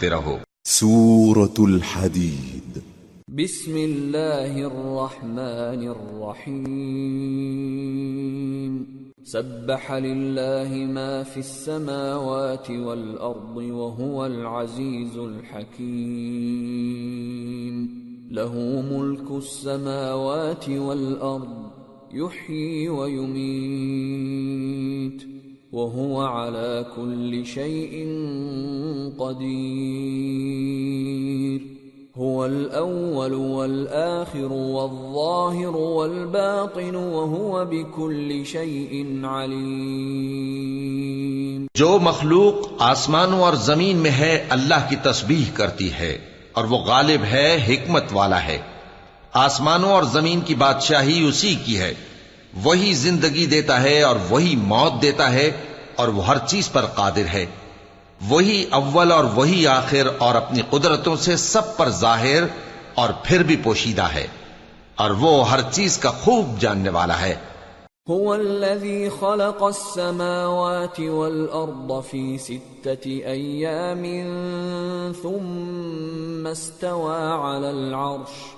کرتے رہو۔ سورة الحديد بسم الله الرحمن الرحيم سبح لله ما في السماوات والأرض وهو العزيز الحكيم له ملك السماوات والأرض يحيي ويميت وهو على كل شيء قدير. هو الأول والآخر والظاهر والباطن وهو بكل شيء عليم. جو مخلوق آسمانوں اور زمین میں ہے، اللہ کی تسبیح کرتی ہے اور وہ غالب ہے، حکمت والا ہے۔ آسمانوں اور زمین کی بادشاہی اسی کی ہے۔ وہی زندگی دیتا ہے اور وہی موت دیتا ہے۔ اور وہ ہر چیز پر قادر ہے۔ وہی اول اور وہی آخر اور اپنی قدرتوں سے سب پر ظاہر اور پھر بھی پوشیدہ ہے۔ اور وہ ہر چیز کا خوب جاننے والا ہے۔ هو الذي خلق السماوات والأرض في ستة أيام ثم استوى على العرش۔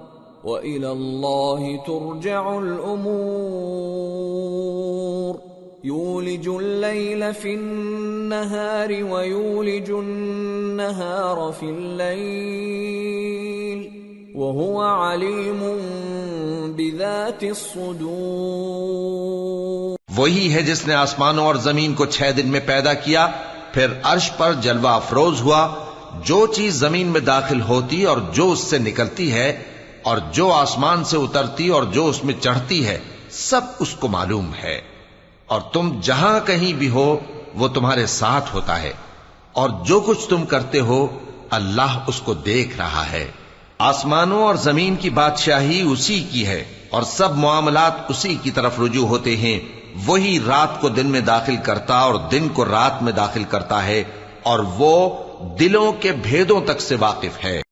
وإلى الله ترجع الأمور يولج الليل في النهار ويولج النهار في الليل وهو عليم بذات الصدور وہی ہے جس نے آسمانوں اور زمین کو چھ دن میں پیدا کیا، پھر عرش پر جلوہ افروز ہوا، جو چیز زمین میں داخل ہوتی اور جو اس سے نکلتی ہے اور جو آسمان سے اترتی اور جو اس میں چڑھتی ہے، سب اس کو معلوم ہے۔ اور تم جہاں کہیں بھی ہو، وہ تمہارے ساتھ ہوتا ہے۔ اور جو کچھ تم کرتے ہو، اللہ اس کو دیکھ رہا ہے۔ آسمانوں اور زمین کی بادشاہی اسی کی ہے، اور سب معاملات اسی کی طرف رجوع ہوتے ہیں۔ وہی رات کو دن میں داخل کرتا اور دن کو رات میں داخل کرتا ہے، اور وہ دلوں کے بھیدوں تک سے واقف ہے۔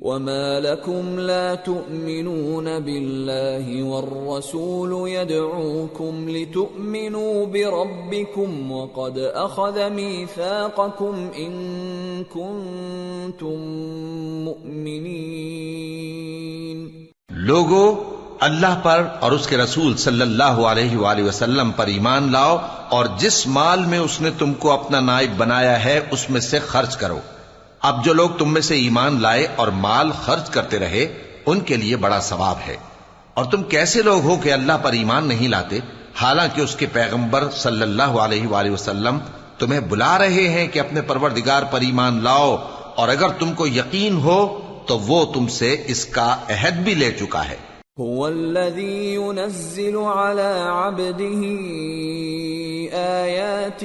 وما لكم لا تؤمنون بالله والرسول يدعوكم لتؤمنوا بربكم وقد أخذ ميثاقكم إن كنتم مؤمنين لوگو، اللہ پر اور اس کے رسول صلی اللہ علیہ وآلہ وسلم پر ایمان لاؤ اور جس مال میں اس نے تم کو اپنا نائب بنایا ہے، اس میں سے خرچ کرو۔ اب جو لوگ تم میں سے ایمان لائے اور مال خرچ کرتے رہے، ان کے لیے بڑا ثواب ہے۔ اور تم کیسے لوگ ہو کہ اللہ پر ایمان نہیں لاتے؟ حالانکہ اس کے پیغمبر صلی اللہ علیہ وآلہ وسلم تمہیں بلا رہے ہیں کہ اپنے پروردگار پر ایمان لاؤ۔ اور اگر تم کو یقین ہو، تو وہ تم سے اس کا عہد بھی لے چکا ہے۔ هو الذي ينزل على عبده آيات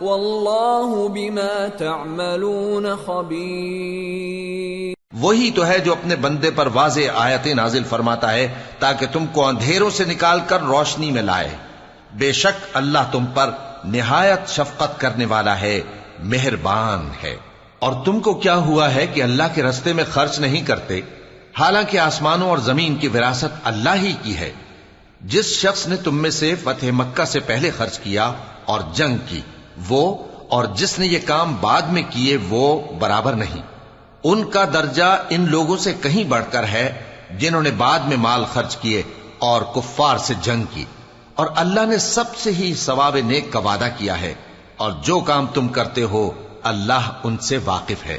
والله بما تعملون خبير وہی تو ہے جو اپنے بندے پر واضح آیتیں نازل فرماتا ہے، تاکہ تم کو اندھیروں سے نکال کر روشنی میں لائے۔ بے شک اللہ تم پر نہایت شفقت کرنے والا ہے، مہربان ہے۔ اور تم کو کیا ہوا ہے کہ اللہ کے رستے میں خرچ نہیں کرتے؟ حالانکہ آسمانوں اور زمین کی وراثت اللہ ہی کی ہے۔ جس شخص نے تم میں سے فتح مکہ سے پہلے خرچ کیا اور جنگ کی وہ اور جس نے یہ کام بعد میں کیے وہ برابر نہیں۔ ان کا درجہ ان لوگوں سے کہیں بڑھ کر ہے جنہوں نے بعد میں مال خرچ کیے اور کفار سے جنگ کی۔ اور اللہ نے سب سے ہی ثواب نیک کا وعدہ کیا ہے۔ اور جو کام تم کرتے ہو، اللہ ان سے واقف ہے۔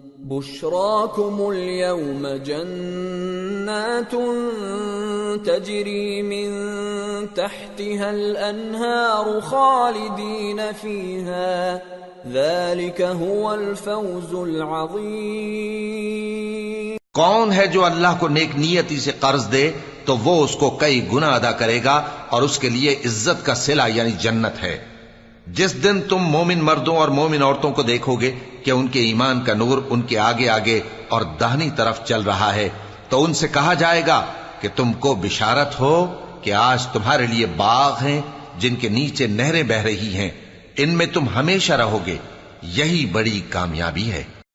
بشراكم اليوم جنات تجري من تحتها الأنهار خالدين فيها. ذلك هو الفوز العظيم. کون ہے جو اللہ کو نیک نیتی سے قرض دے تو وہ اس کو کئی گنا ادا کرے گا اور اس کے لیے عزت کا سلا یعنی جنت ہے۔ جس دن تم مومن مردوں اور مومن عورتوں کو دیکھو گے کہ ان کے ایمان کا نور ان کے آگے آگے اور دہنی طرف چل رہا ہے۔ تو ان سے کہا جائے گا کہ تم کو بشارت ہو کہ آج تمہارے لیے باغ ہیں جن کے نیچے نہریں بہ رہی ہیں۔ ان میں تم ہمیشہ رہو گے۔ یہی بڑی کامیابی ہے۔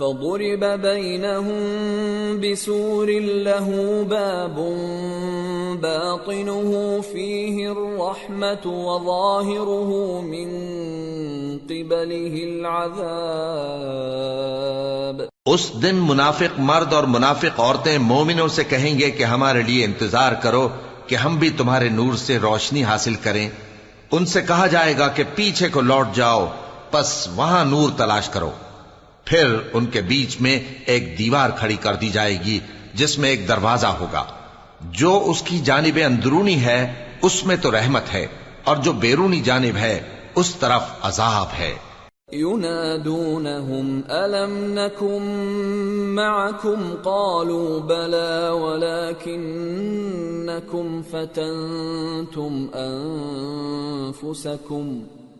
فضرب بينهم بسور له باب باطنه فيه الرحمة وظاهره من قبله العذاب اس دن منافق مرد اور منافق عورتیں مومنوں سے کہیں گے کہ ہمارے لیے انتظار کرو کہ ہم بھی تمہارے نور سے روشنی حاصل کریں۔ ان سے کہا جائے گا کہ پیچھے کو لوٹ جاؤ، پس وہاں نور تلاش کرو۔ پھر ان کے بیچ میں ایک دیوار کھڑی کر دی جائے گی، جس میں ایک دروازہ ہوگا۔ جو اس کی جانب اندرونی ہے، اس میں تو رحمت ہے، اور جو بیرونی جانب ہے، اس طرف عذاب ہے۔ ينادونهم ألم نكن معكم قالوا بلى ولكنكم فتنتم أنفسكم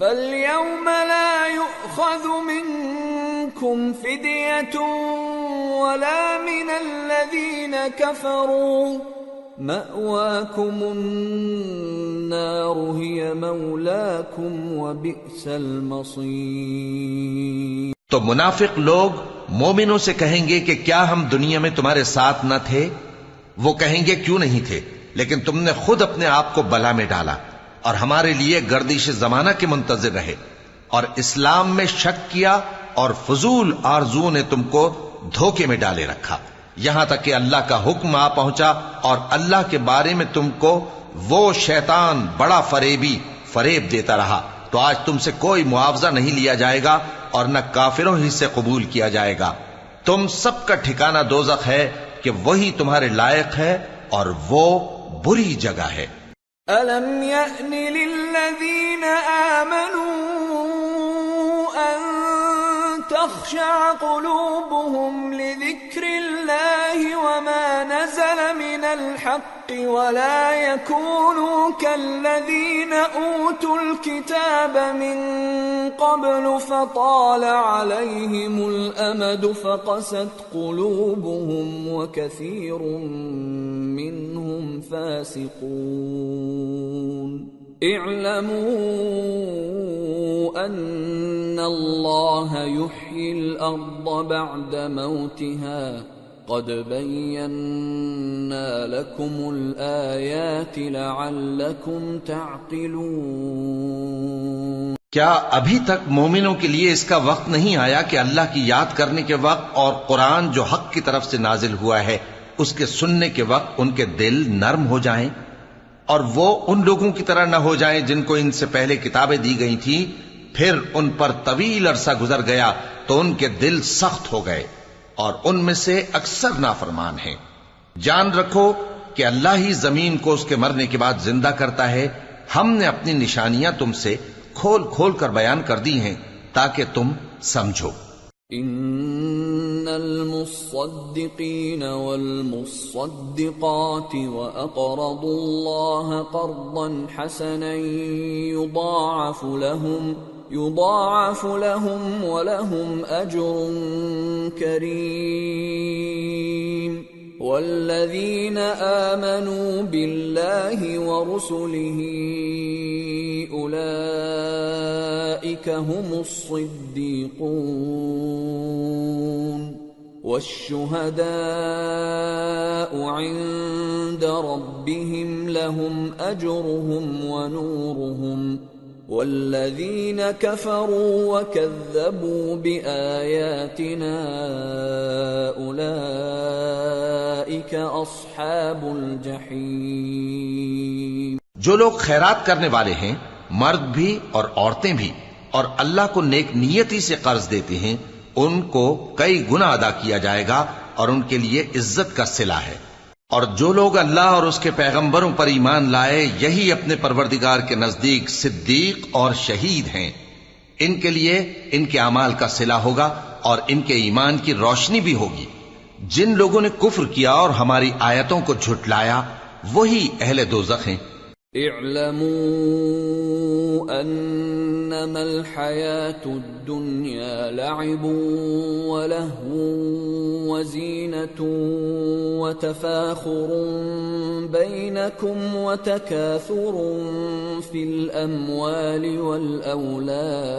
فاليوم لا يؤخذ منكم فدية ولا من الذين كفروا مأواكم النار هي مولاكم وبئس المصير تو منافق لوگ مومنوں سے کہیں گے کہ کیا ہم دنیا میں تمہارے ساتھ نہ تھے؟ وہ کہیں گے کیوں نہیں تھے؟ لیکن تم نے خود اپنے آپ کو بلا میں ڈالا۔ اور ہمارے لیے گردش زمانہ کے منتظر رہے اور اسلام میں شک کیا اور فضول آرزو نے تم کو دھوکے میں ڈالے رکھا۔ یہاں تک کہ اللہ کا حکم آ پہنچا اور اللہ کے بارے میں تم کو وہ شیطان بڑا فریبی فریب دیتا رہا۔ تو آج تم سے کوئی معاوضہ نہیں لیا جائے گا اور نہ کافروں ہی سے قبول کیا جائے گا۔ تم سب کا ٹھکانہ دوزخ ہے کہ وہی تمہارے لائق ہے اور وہ بری جگہ ہے۔ ألم يأن للذين آمنوا أن تخشع قلوبهم لذكر الله وما نزل الحق ولا يكونوا كالذين أوتوا الكتاب من قبل فطال عليهم الأمد فقست قلوبهم وكثير منهم فاسقون. اعلموا ان اللہ يحيي الارض بعد موتها قد بينا لكم الايات لعلكم تعقلون کیا ابھی تک مومنوں کے لیے اس کا وقت نہیں آیا کہ اللہ کی یاد کرنے کے وقت اور قرآن جو حق کی طرف سے نازل ہوا ہے، اس کے سننے کے وقت ان کے دل نرم ہو جائیں؟ اور وہ ان لوگوں کی طرح نہ ہو جائیں جن کو ان سے پہلے کتابیں دی گئی تھیں، پھر ان پر طویل عرصہ گزر گیا تو ان کے دل سخت ہو گئے۔ اور ان میں سے اکثر نافرمان ہیں۔ جان رکھو کہ اللہ ہی زمین کو اس کے مرنے کے بعد زندہ کرتا ہے۔ ہم نے اپنی نشانیاں تم سے کھول کھول کر بیان کر دی ہیں تاکہ تم سمجھو۔ ان المصدقين والمصدقات واقرضوا الله قرضا حسنا يضاعف لهم يضاعف لهم ولهم اجر كريم. والذين امنوا بالله ورسله اولئك هم الصديقون. والشهداء عند ربهم لهم اجرهم ونورهم والذين كفروا وكذبوا باياتنا اولئك اصحاب الجحيم جو لوگ خیرات کرنے والے ہیں، مرد بھی اور عورتیں بھی، اور اللہ کو نیک نیتی سے قرض دیتے ہیں، ان کو کئی گنا ادا کیا جائے گا اور ان کے لیے عزت کا صلہ ہے۔ اور جو لوگ اللہ اور اس کے پیغمبروں پر ایمان لائے، یہی اپنے پروردگار کے نزدیک صدیق اور شہید ہیں۔ ان کے لیے ان کے اعمال کا صلہ ہوگا اور ان کے ایمان کی روشنی بھی ہوگی۔ جن لوگوں نے کفر کیا اور ہماری آیتوں کو جھٹلایا، وہی اہل دوزخ ہیں۔ اعلموا انما الحياة الدنيا لعب ولهو وزينة وتفاخر بينكم وتكاثر في الاموال والاولاد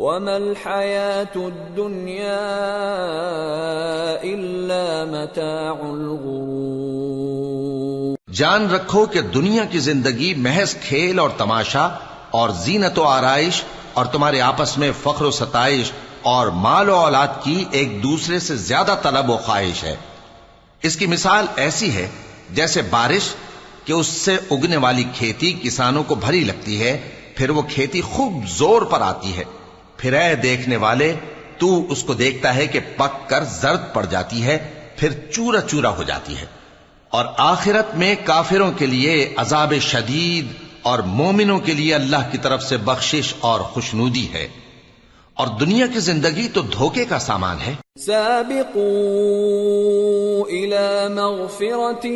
وما الحياة الدنيا إلا متاع الغرور جان رکھو کہ دنیا کی زندگی محض کھیل اور تماشا اور زینت و آرائش اور تمہارے آپس میں فخر و ستائش اور مال و اولاد کی ایک دوسرے سے زیادہ طلب و خواہش ہے۔ اس کی مثال ایسی ہے جیسے بارش کہ اس سے اگنے والی کھیتی کسانوں کو بھری لگتی ہے، پھر وہ کھیتی خوب زور پر آتی ہے۔ پھر اے دیکھنے والے، تو اس کو دیکھتا ہے کہ پک کر زرد پڑ جاتی ہے، پھر چورا چورا ہو جاتی ہے۔ اور آخرت میں کافروں کے لیے عذاب شدید اور مومنوں کے لیے اللہ کی طرف سے بخشش اور خوشنودی ہے۔ اور دنیا کی زندگی تو دھوکے کا سامان ہے۔ سابقوا الى مغفرة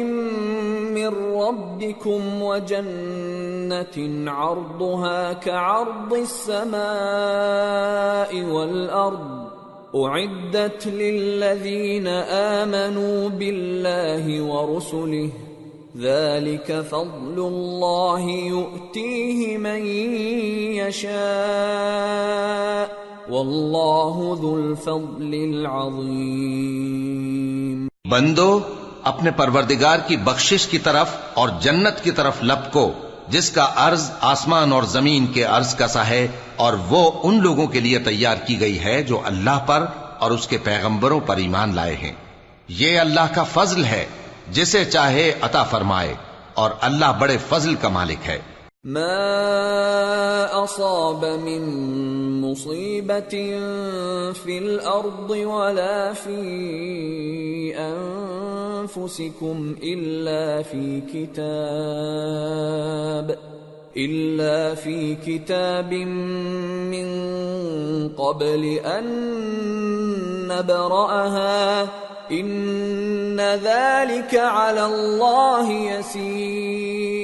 من ربكم وجنة عرضها كعرض السماء والأرض أعدت للذين آمنوا بالله ورسله ذلك فضل الله يؤتيه من يشاء واللہ ذو الفضل العظیم۔ بندو اپنے پروردگار کی بخشش کی طرف اور جنت کی طرف لپ کو جس کا عرض آسمان اور زمین کے عرض کا سا ہے اور وہ ان لوگوں کے لیے تیار کی گئی ہے جو اللہ پر اور اس کے پیغمبروں پر ایمان لائے ہیں۔ یہ اللہ کا فضل ہے جسے چاہے عطا فرمائے اور اللہ بڑے فضل کا مالک ہے۔ ما اصاب من مصيبه في الارض ولا في انفسكم الا في كتاب الا في كتاب من قبل ان نبراها ان ذلك على الله يسير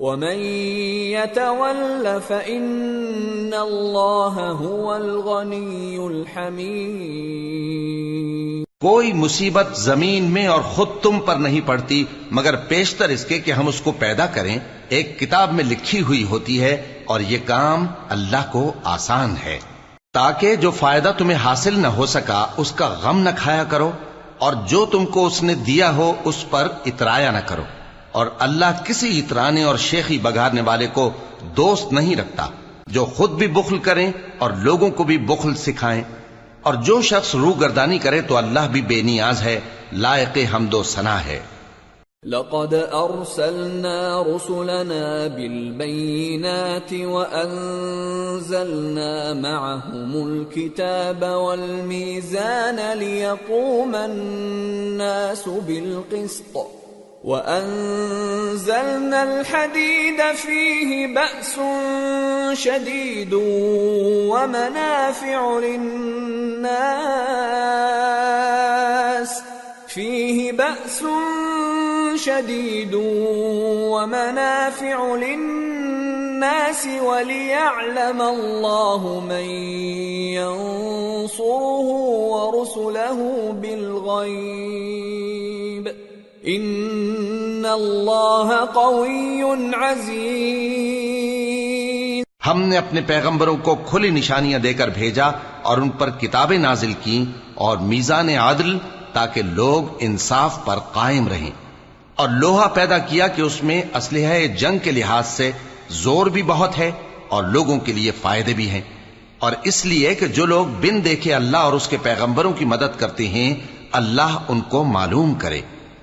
ومن يتول فإن الله هو الغني الحميد کوئی مصیبت زمین میں اور خود تم پر نہیں پڑتی، مگر پیشتر اس کے کہ ہم اس کو پیدا کریں۔ ایک کتاب میں لکھی ہوئی ہوتی ہے، اور یہ کام اللہ کو آسان ہے۔ تاکہ جو فائدہ تمہیں حاصل نہ ہو سکا، اس کا غم نہ کھایا کرو، اور جو تم کو اس نے دیا ہو، اس پر اترایا نہ کرو۔ اور اللہ کسی اترانے اور شیخی بگارنے والے کو دوست نہیں رکھتا، جو خود بھی بخل کریں اور لوگوں کو بھی بخل سکھائیں۔ اور جو شخص روح گردانی کرے تو اللہ بھی بے نیاز ہے، لائق حمد و ثنا ہے۔ لقد أرسلنا رسلنا بالبينات وأنزلنا معهم الكتاب والميزان ليقوم الناس بالقسط. وأنزلنا الحديد فيه بأس شديد ومنافع للناس فيه بأس شديد ومنافع للناس وليعلم الله من ينصره ورسله بالغيب ان الله قوي عزيز۔ ہم نے اپنے پیغمبروں کو کھلی نشانیاں دے کر بھیجا اور ان پر کتابیں نازل کی اور میزان عادل تاکہ لوگ انصاف پر قائم رہیں۔ اور لوہا پیدا کیا کہ اس میں اسلحہ جنگ کے لحاظ سے زور بھی بہت ہے اور لوگوں کے لیے فائدے بھی ہیں۔ اور اس لیے کہ جو لوگ بن دیکھے اللہ اور اس کے پیغمبروں کی مدد کرتے ہیں، اللہ ان کو معلوم کرے۔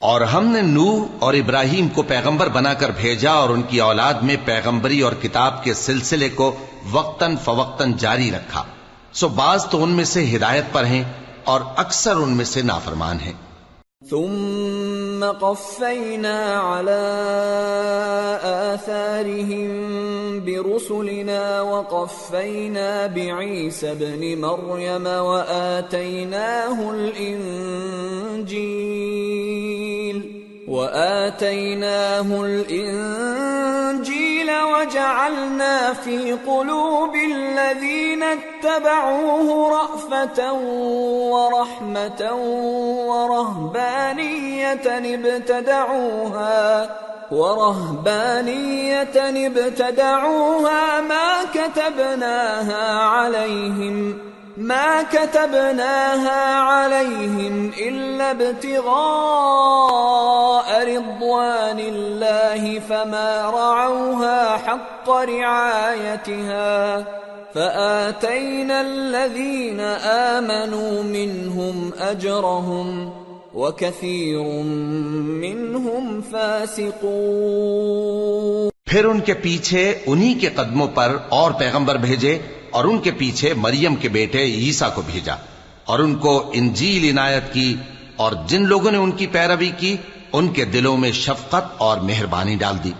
اور ہم نے نوح اور ابراہیم کو پیغمبر بنا کر بھیجا اور ان کی اولاد میں پیغمبری اور کتاب کے سلسلے کو وقتاً فوقتاً جاری رکھا۔ سو بعض تو ان میں سے ہدایت پر ہیں اور اکثر ان میں سے نافرمان ہیں۔ ثم قفينا على آثارهم برسلنا وقفينا بعيسى ابن مريم وآتيناه الإنجيل وآتيناه الإنجيل وجعلنا في قلوب الذين اتبعوه رأفة ورحمة ورهبانية ابتدعوها ورهبانية ابتدعوها ما كتبناها عليهم ما كتبناها عليهم إلا ابتغاء رضوان الله فما رعوها حق رعايتها فآتينا الذين آمنوا منهم أجرهم وكثير منهم فاسقون پھر ان کے پیچھے انہی کے قدموں پر اور پیغمبر بھیجے اور ان کے پیچھے مریم کے بیٹے عیسیٰ کو بھیجا اور ان کو انجیل عنایت کی اور جن لوگوں نے ان کی پیروی کی، ان کے دلوں میں شفقت اور مہربانی ڈال دی۔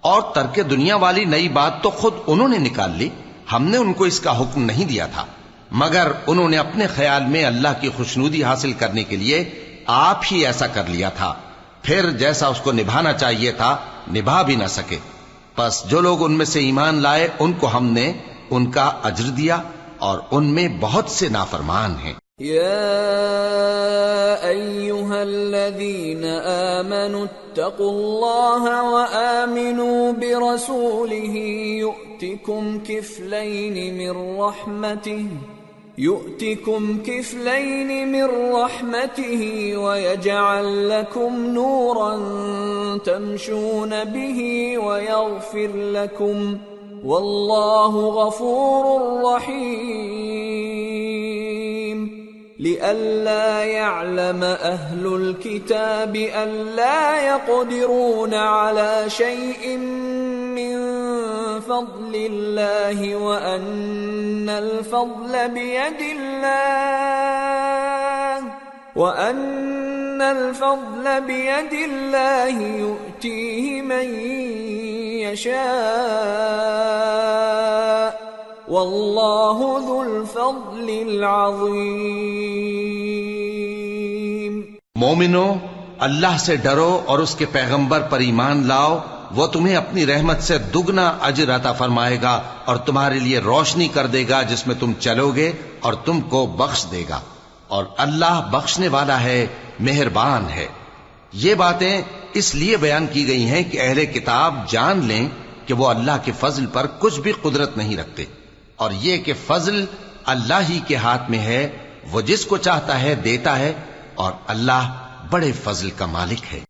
اور ترک دنیا والی نئی بات تو خود انہوں نے نکال لی، ہم نے ان کو اس کا حکم نہیں دیا تھا۔ مگر انہوں نے اپنے خیال میں اللہ کی خوشنودی حاصل کرنے کے لیے آپ ہی ایسا کر لیا تھا۔ پھر جیسا اس کو نبھانا چاہیے تھا، نبھا بھی نہ سکے۔ پس جو لوگ ان میں سے ایمان لائے، ان کو ہم نے ان کا اجر دیا اور ان میں بہت سے نافرمان ہیں۔ يا ايها الذين امنوا اتقوا الله وامنوا برسوله يؤتكم كفلين من رحمته يؤتكم كفلين من رحمته ويجعل لكم نورا تمشون به ويغفر لكم والله غفور رحيم لئلا يعلم اهل الكتاب الا يقدرون على شيء من فضل الله وان الفضل بيد الله وان الفضل بيد الله يؤتيه من يشاء. والله ذو الفضل العظيم مومنو، اللہ سے ڈرو اور اس کے پیغمبر پر ایمان لاؤ، وہ تمہیں اپنی رحمت سے دگنا اجر عطا فرمائے گا اور تمہارے لیے روشنی کر دے گا جس میں تم چلو گے اور تم کو بخش دے گا۔ اور اللہ بخشنے والا ہے، مہربان ہے۔ یہ باتیں اس لیے بیان کی گئی ہیں کہ اہل کتاب جان لیں کہ وہ اللہ کے فضل پر کچھ بھی قدرت نہیں رکھتے۔ اور یہ کہ فضل اللہ ہی کے ہاتھ میں ہے، وہ جس کو چاہتا ہے دیتا ہے اور اللہ بڑے فضل کا مالک ہے۔